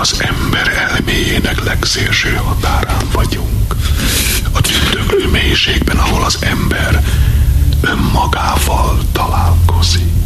az ember elméjének legszélső határán vagyunk. A tündöklő mélységben, ahol az ember önmagával találkozik.